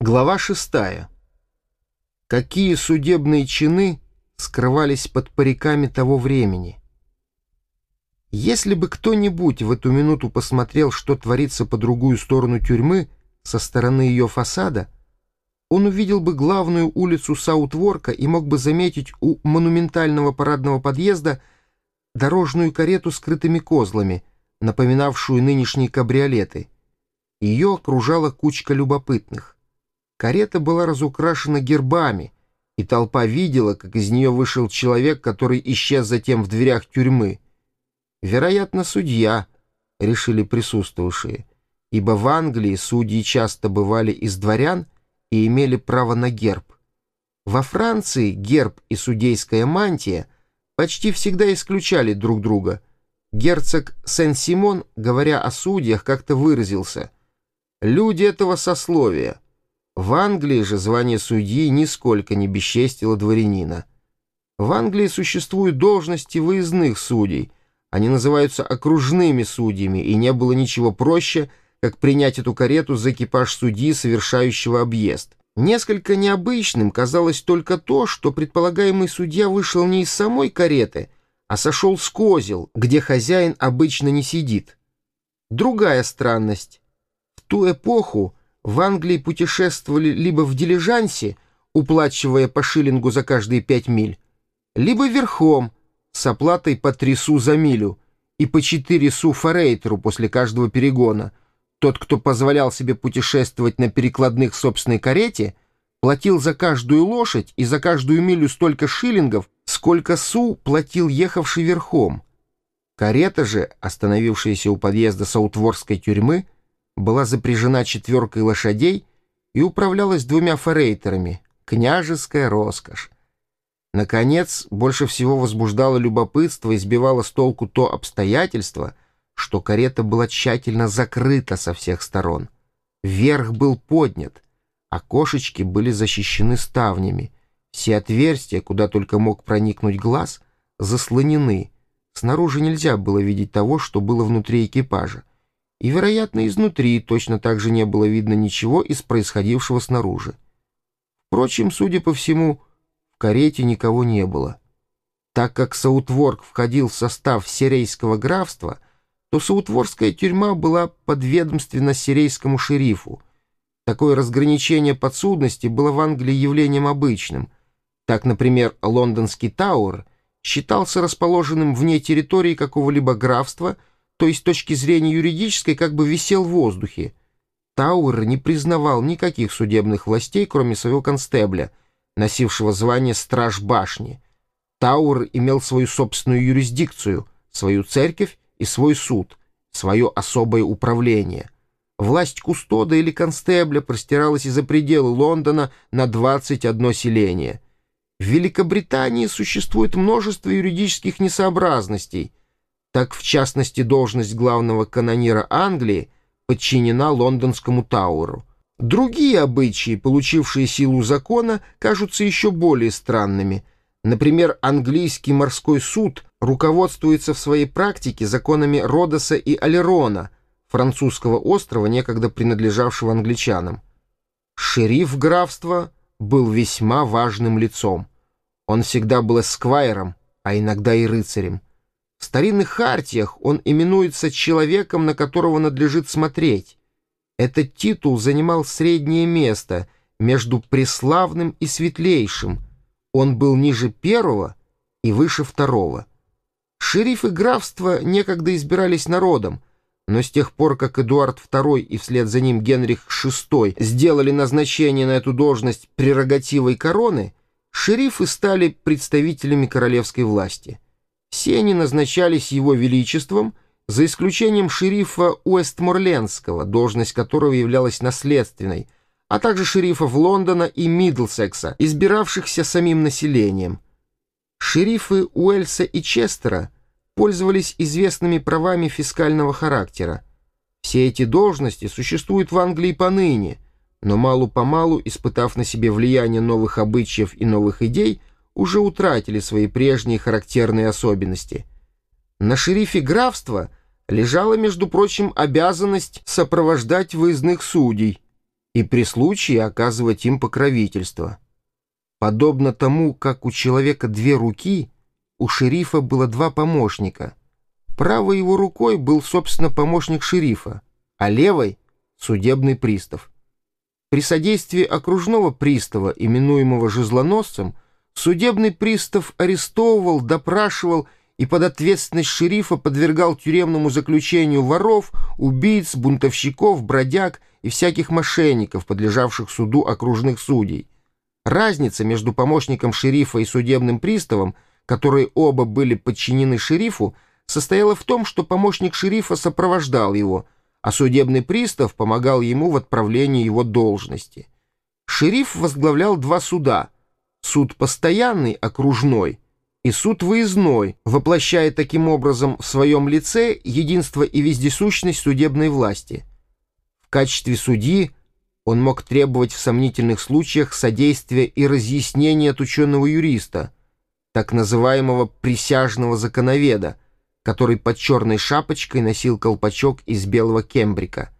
Глава шестая. Какие судебные чины скрывались под париками того времени? Если бы кто-нибудь в эту минуту посмотрел, что творится по другую сторону тюрьмы, со стороны ее фасада, он увидел бы главную улицу Саутворка и мог бы заметить у монументального парадного подъезда дорожную карету с крытыми козлами, напоминавшую нынешние кабриолеты. Ее окружала кучка любопытных. Карета была разукрашена гербами, и толпа видела, как из нее вышел человек, который исчез затем в дверях тюрьмы. Вероятно, судья, решили присутствовавшие, ибо в Англии судьи часто бывали из дворян и имели право на герб. Во Франции герб и судейская мантия почти всегда исключали друг друга. Герцог Сен-Симон, говоря о судьях, как-то выразился «Люди этого сословия» В Англии же звание судьи нисколько не бесчестило дворянина. В Англии существуют должности выездных судей. Они называются окружными судьями, и не было ничего проще, как принять эту карету за экипаж судьи, совершающего объезд. Несколько необычным казалось только то, что предполагаемый судья вышел не из самой кареты, а сошел с козел, где хозяин обычно не сидит. Другая странность. В ту эпоху в Англии путешествовали либо в дилижансе, уплачивая по шиллингу за каждые пять миль, либо верхом, с оплатой по три су за милю и по четыре су форейтеру после каждого перегона. Тот, кто позволял себе путешествовать на перекладных собственной карете, платил за каждую лошадь и за каждую милю столько шиллингов, сколько су платил ехавший верхом. Карета же, остановившаяся у подъезда Саутворской тюрьмы, была запряжена четверкой лошадей и управлялась двумя форейтерами. Княжеская роскошь. Наконец, больше всего возбуждало любопытство и сбивало с толку то обстоятельство, что карета была тщательно закрыта со всех сторон. Верх был поднят, окошечки были защищены ставнями, все отверстия, куда только мог проникнуть глаз, заслонены. Снаружи нельзя было видеть того, что было внутри экипажа и, вероятно, изнутри точно так же не было видно ничего из происходившего снаружи. Впрочем, судя по всему, в карете никого не было. Так как Саутворк входил в состав Сирейского графства, то Саутворская тюрьма была подведомственна сирийскому шерифу. Такое разграничение подсудности было в Англии явлением обычным. Так, например, лондонский Тауэр считался расположенным вне территории какого-либо графства – то есть с точки зрения юридической, как бы висел в воздухе. Тауэр не признавал никаких судебных властей, кроме своего констебля, носившего звание «Страж башни». Тауэр имел свою собственную юрисдикцию, свою церковь и свой суд, свое особое управление. Власть кустода или констебля простиралась и за пределы Лондона на 21 селение. В Великобритании существует множество юридических несообразностей – так в частности должность главного канонира Англии подчинена лондонскому Тауру. Другие обычаи, получившие силу закона, кажутся еще более странными. Например, английский морской суд руководствуется в своей практике законами Родоса и Алерона, французского острова, некогда принадлежавшего англичанам. Шериф графства был весьма важным лицом. Он всегда был эсквайром, а иногда и рыцарем. В старинных хартиях он именуется человеком, на которого надлежит смотреть. Этот титул занимал среднее место между преславным и светлейшим. Он был ниже первого и выше второго. Шерифы графства некогда избирались народом, но с тех пор, как Эдуард II и вслед за ним Генрих VI сделали назначение на эту должность прерогативой короны, шерифы стали представителями королевской власти. Все они назначались его величеством, за исключением шерифа Уэстморлендского, должность которого являлась наследственной, а также шерифов Лондона и Мидлсекса, избиравшихся самим населением. Шерифы Уэльса и Честера пользовались известными правами фискального характера. Все эти должности существуют в Англии поныне, но мало-помалу, испытав на себе влияние новых обычаев и новых идей, уже утратили свои прежние характерные особенности. На шерифе графства лежала, между прочим, обязанность сопровождать выездных судей. и при случае оказывать им покровительство. Подобно тому, как у человека две руки, у шерифа было два помощника. Правой его рукой был, собственно, помощник шерифа, а левой — судебный пристав. При содействии окружного пристава, именуемого жезлоносцем, судебный пристав арестовывал, допрашивал и под ответственность шерифа подвергал тюремному заключению воров, убийц, бунтовщиков, бродяг и всяких мошенников, подлежавших суду окружных судей. Разница между помощником шерифа и судебным приставом, которые оба были подчинены шерифу, состояла в том, что помощник шерифа сопровождал его, а судебный пристав помогал ему в отправлении его должности. Шериф возглавлял два суда — суд постоянный, окружной — и суд выездной, воплощая таким образом в своем лице единство и вездесущность судебной власти. В качестве судьи он мог требовать в сомнительных случаях содействия и разъяснения от ученого юриста, так называемого присяжного законоведа, который под черной шапочкой носил колпачок из белого кембрика.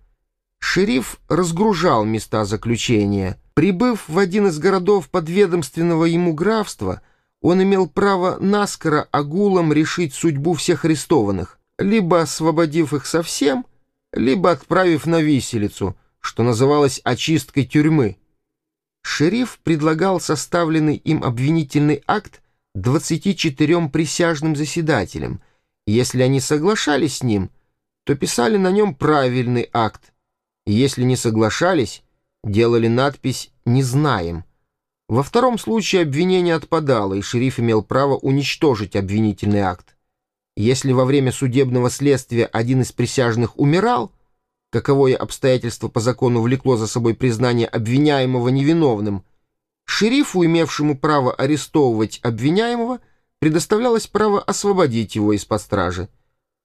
Шериф разгружал места заключения. Прибыв в один из городов подведомственного ему графства, он имел право наскоро агулом решить судьбу всех арестованных, либо освободив их совсем, либо отправив на виселицу, что называлось очисткой тюрьмы. Шериф предлагал составленный им обвинительный акт 24 присяжным заседателям. Если они соглашались с ним, то писали на нем правильный акт. Если не соглашались, делали надпись «Не знаем». Во втором случае обвинение отпадало, и шериф имел право уничтожить обвинительный акт. Если во время судебного следствия один из присяжных умирал, каковое обстоятельство по закону влекло за собой признание обвиняемого невиновным, шерифу, имевшему право арестовывать обвиняемого, предоставлялось право освободить его из-под стражи.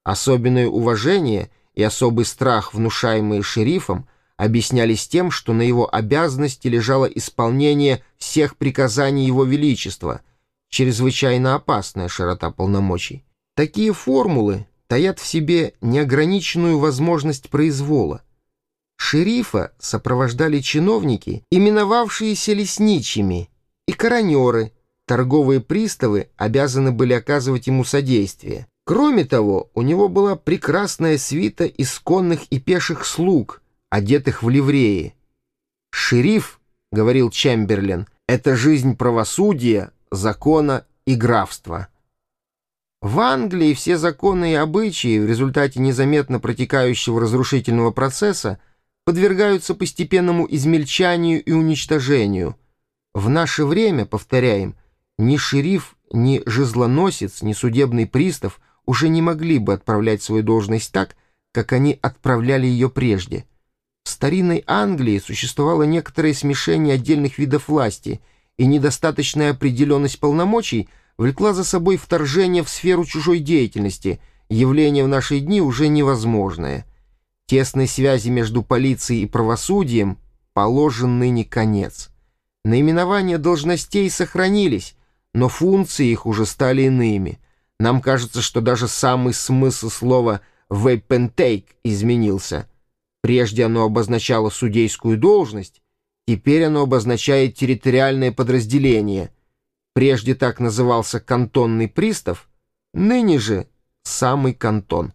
Особенное уважение и особый страх, внушаемые шерифом, объяснялись тем, что на его обязанности лежало исполнение всех приказаний Его Величества, чрезвычайно опасная широта полномочий. Такие формулы таят в себе неограниченную возможность произвола. Шерифа сопровождали чиновники, именовавшиеся лесничими, и коронеры, торговые приставы обязаны были оказывать ему содействие. Кроме того, у него была прекрасная свита исконных и пеших слуг — одетых в ливреи. «Шериф», — говорил Чемберлен, — «это жизнь правосудия, закона и графства». В Англии все законы и обычаи в результате незаметно протекающего разрушительного процесса подвергаются постепенному измельчанию и уничтожению. В наше время, повторяем, ни шериф, ни жезлоносец, ни судебный пристав уже не могли бы отправлять свою должность так, как они отправляли ее прежде — старинной Англии существовало некоторое смешение отдельных видов власти, и недостаточная определенность полномочий влекла за собой вторжение в сферу чужой деятельности, явление в наши дни уже невозможное. Тесной связи между полицией и правосудием положен ныне конец. Наименования должностей сохранились, но функции их уже стали иными. Нам кажется, что даже самый смысл слова «вейпентейк» изменился — Прежде оно обозначало судейскую должность, теперь оно обозначает территориальное подразделение. Прежде так назывался кантонный пристав, ныне же самый кантон.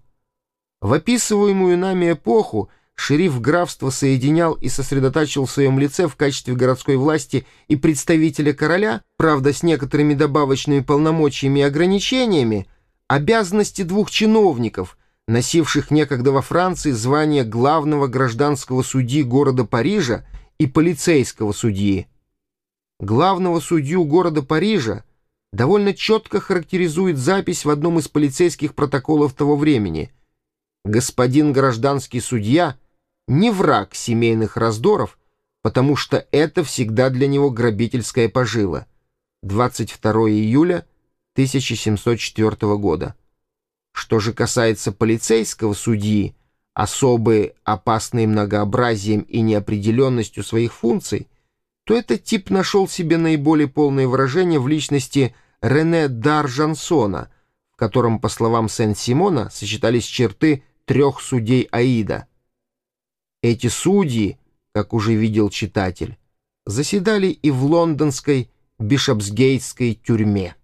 В описываемую нами эпоху шериф графства соединял и сосредотачивал в своем лице в качестве городской власти и представителя короля, правда, с некоторыми добавочными полномочиями и ограничениями, обязанности двух чиновников, носивших некогда во Франции звание главного гражданского судьи города Парижа и полицейского судьи. Главного судью города Парижа довольно четко характеризует запись в одном из полицейских протоколов того времени. Господин гражданский судья не враг семейных раздоров, потому что это всегда для него грабительская пожива. 22 июля 1704 года. Что же касается полицейского судьи, особые, опасные многообразием и неопределенностью своих функций, то этот тип нашел себе наиболее полное выражение в личности Рене Даржансона, в котором, по словам Сен-Симона, сочетались черты трех судей Аида. Эти судьи как уже видел читатель, заседали и в лондонской Бишопсгейтской тюрьме.